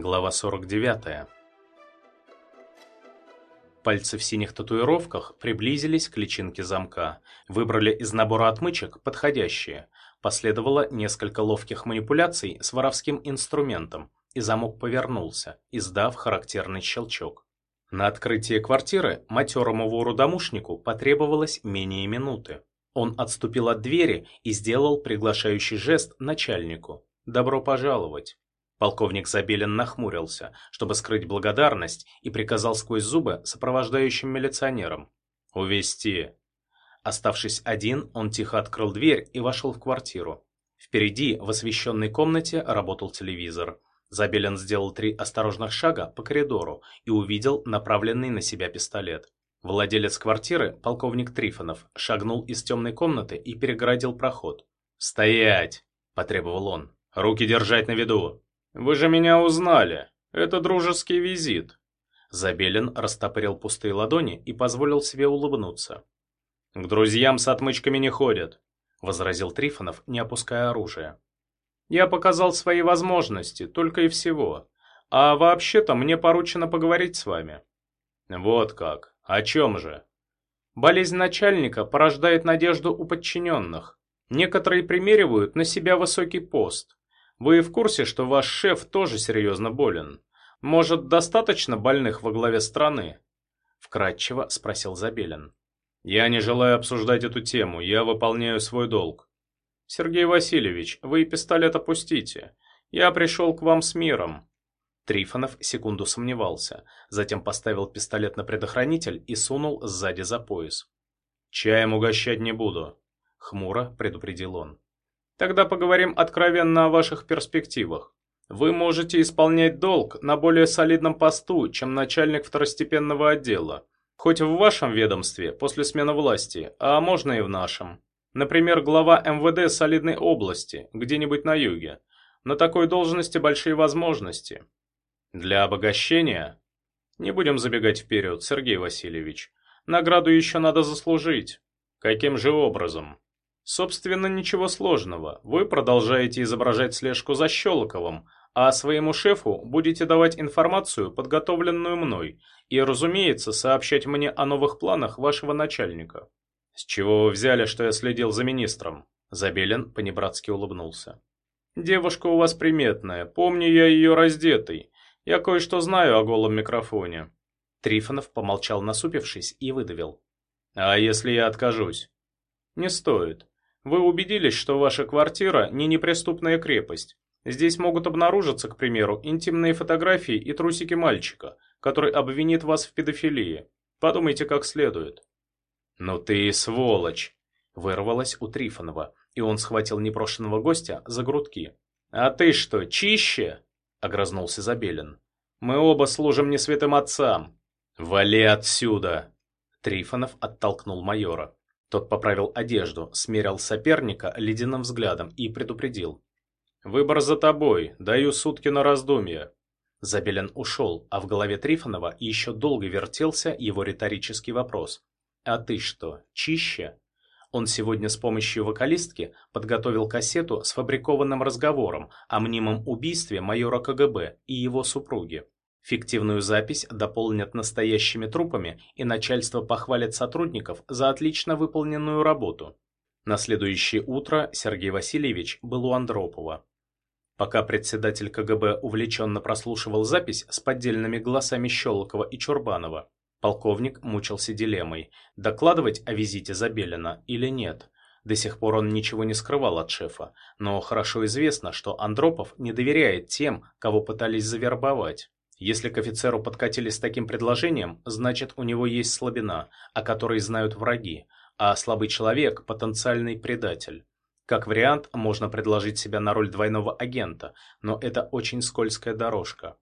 Глава 49. Пальцы в синих татуировках приблизились к личинке замка, выбрали из набора отмычек подходящие. Последовало несколько ловких манипуляций с воровским инструментом, и замок повернулся, издав характерный щелчок. На открытие квартиры матерому вору-домушнику потребовалось менее минуты. Он отступил от двери и сделал приглашающий жест начальнику. «Добро пожаловать!» Полковник Забелин нахмурился, чтобы скрыть благодарность, и приказал сквозь зубы сопровождающим милиционерам. «Увести!» Оставшись один, он тихо открыл дверь и вошел в квартиру. Впереди, в освещенной комнате, работал телевизор. Забелин сделал три осторожных шага по коридору и увидел направленный на себя пистолет. Владелец квартиры, полковник Трифонов, шагнул из темной комнаты и перегородил проход. «Стоять!» – потребовал он. «Руки держать на виду!» «Вы же меня узнали! Это дружеский визит!» Забелин растопырил пустые ладони и позволил себе улыбнуться. «К друзьям с отмычками не ходят», — возразил Трифонов, не опуская оружие. «Я показал свои возможности, только и всего. А вообще-то мне поручено поговорить с вами». «Вот как. О чем же?» «Болезнь начальника порождает надежду у подчиненных. Некоторые примеривают на себя высокий пост. Вы в курсе, что ваш шеф тоже серьезно болен? Может, достаточно больных во главе страны?» Вкратчиво спросил Забелин. «Я не желаю обсуждать эту тему, я выполняю свой долг». «Сергей Васильевич, вы пистолет опустите. Я пришел к вам с миром». Трифонов секунду сомневался, затем поставил пистолет на предохранитель и сунул сзади за пояс. «Чаем угощать не буду», — хмуро предупредил он. Тогда поговорим откровенно о ваших перспективах. Вы можете исполнять долг на более солидном посту, чем начальник второстепенного отдела. Хоть в вашем ведомстве, после смены власти, а можно и в нашем. Например, глава МВД солидной области, где-нибудь на юге. На такой должности большие возможности. Для обогащения? Не будем забегать вперед, Сергей Васильевич. Награду еще надо заслужить. Каким же образом? Собственно, ничего сложного. Вы продолжаете изображать слежку за Щелоковым, а своему шефу будете давать информацию, подготовленную мной, и, разумеется, сообщать мне о новых планах вашего начальника. С чего вы взяли, что я следил за министром? Забелин понебратски улыбнулся. Девушка у вас приметная, помню я ее раздетой. Я кое-что знаю о голом микрофоне. Трифонов помолчал насупившись и выдавил. А если я откажусь? Не стоит. Вы убедились, что ваша квартира не неприступная крепость. Здесь могут обнаружиться, к примеру, интимные фотографии и трусики мальчика, который обвинит вас в педофилии. Подумайте как следует. «Ну ты и сволочь!» – вырвалось у Трифонова, и он схватил непрошенного гостя за грудки. «А ты что, чище?» – огрызнулся Забелин. «Мы оба служим не святым отцам». «Вали отсюда!» Трифонов оттолкнул майора. Тот поправил одежду, смерил соперника ледяным взглядом и предупредил. «Выбор за тобой, даю сутки на раздумье». Забелин ушел, а в голове Трифонова еще долго вертелся его риторический вопрос. «А ты что, чище?» Он сегодня с помощью вокалистки подготовил кассету с фабрикованным разговором о мнимом убийстве майора КГБ и его супруги. Фиктивную запись дополнят настоящими трупами, и начальство похвалит сотрудников за отлично выполненную работу. На следующее утро Сергей Васильевич был у Андропова. Пока председатель КГБ увлеченно прослушивал запись с поддельными голосами Щелокова и Чурбанова, полковник мучился дилеммой, докладывать о визите Забелина или нет. До сих пор он ничего не скрывал от шефа, но хорошо известно, что Андропов не доверяет тем, кого пытались завербовать. Если к офицеру подкатили с таким предложением, значит у него есть слабина, о которой знают враги, а слабый человек – потенциальный предатель. Как вариант, можно предложить себя на роль двойного агента, но это очень скользкая дорожка.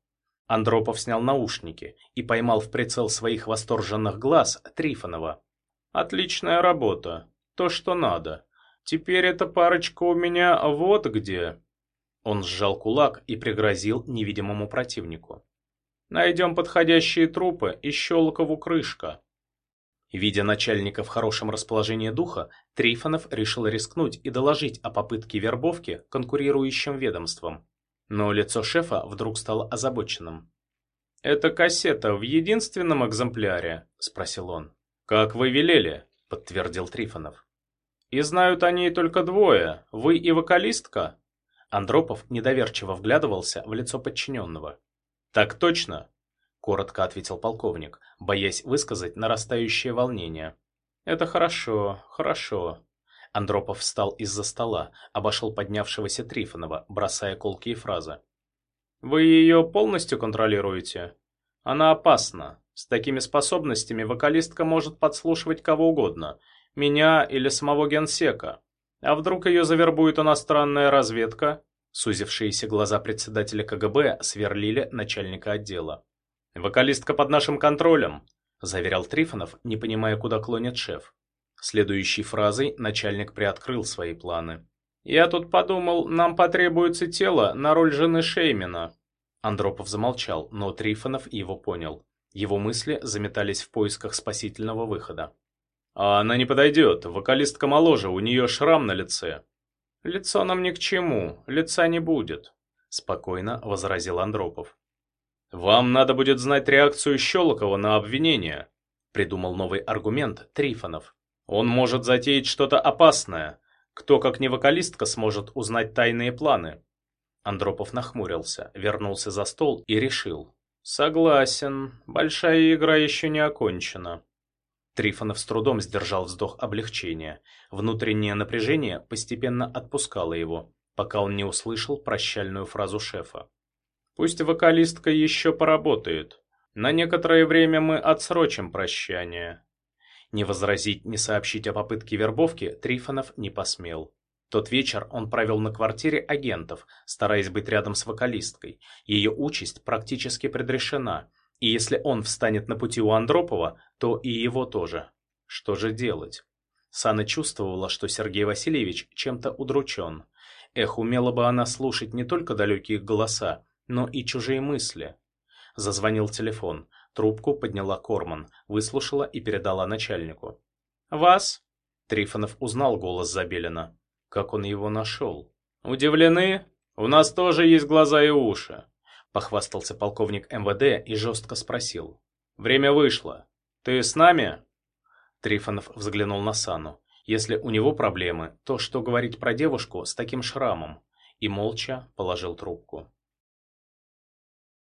Андропов снял наушники и поймал в прицел своих восторженных глаз Трифонова. «Отличная работа. То, что надо. Теперь эта парочка у меня вот где». Он сжал кулак и пригрозил невидимому противнику. Найдем подходящие трупы и Щелокову крышка. Видя начальника в хорошем расположении духа, Трифонов решил рискнуть и доложить о попытке вербовки конкурирующим ведомствам. Но лицо шефа вдруг стало озабоченным. «Это кассета в единственном экземпляре?» – спросил он. «Как вы велели», – подтвердил Трифонов. «И знают о ней только двое, вы и вокалистка?» Андропов недоверчиво вглядывался в лицо подчиненного. «Так точно», – коротко ответил полковник, боясь высказать нарастающее волнение. «Это хорошо, хорошо». Андропов встал из-за стола, обошел поднявшегося Трифонова, бросая колкие фразы. «Вы ее полностью контролируете? Она опасна. С такими способностями вокалистка может подслушивать кого угодно, меня или самого генсека. А вдруг ее завербует иностранная разведка?» Сузившиеся глаза председателя КГБ сверлили начальника отдела. «Вокалистка под нашим контролем», – заверял Трифонов, не понимая, куда клонит шеф. Следующей фразой начальник приоткрыл свои планы. «Я тут подумал, нам потребуется тело на роль жены Шеймена». Андропов замолчал, но Трифонов его понял. Его мысли заметались в поисках спасительного выхода. «А она не подойдет, вокалистка моложе, у нее шрам на лице». «Лицо нам ни к чему, лица не будет», – спокойно возразил Андропов. «Вам надо будет знать реакцию Щелокова на обвинение», – придумал новый аргумент Трифонов. «Он может затеять что-то опасное, кто, как не вокалистка, сможет узнать тайные планы? Андропов нахмурился, вернулся за стол и решил. Согласен, большая игра еще не окончена. Трифонов с трудом сдержал вздох облегчения. Внутреннее напряжение постепенно отпускало его, пока он не услышал прощальную фразу шефа. «Пусть вокалистка еще поработает. На некоторое время мы отсрочим прощание. Не возразить, не сообщить о попытке вербовки Трифонов не посмел. Тот вечер он провел на квартире агентов, стараясь быть рядом с вокалисткой. Ее участь практически предрешена, и если он встанет на пути у Андропова, то и его тоже. Что же делать? Сана чувствовала, что Сергей Васильевич чем-то удручен. Эх, умела бы она слушать не только далекие голоса, но и чужие мысли. Зазвонил телефон. Трубку подняла Корман, выслушала и передала начальнику. «Вас?» Трифонов узнал голос Забелина. Как он его нашел? «Удивлены? У нас тоже есть глаза и уши», похвастался полковник МВД и жестко спросил. «Время вышло. Ты с нами?» Трифонов взглянул на Сану. Если у него проблемы, то что говорить про девушку с таким шрамом? И молча положил трубку.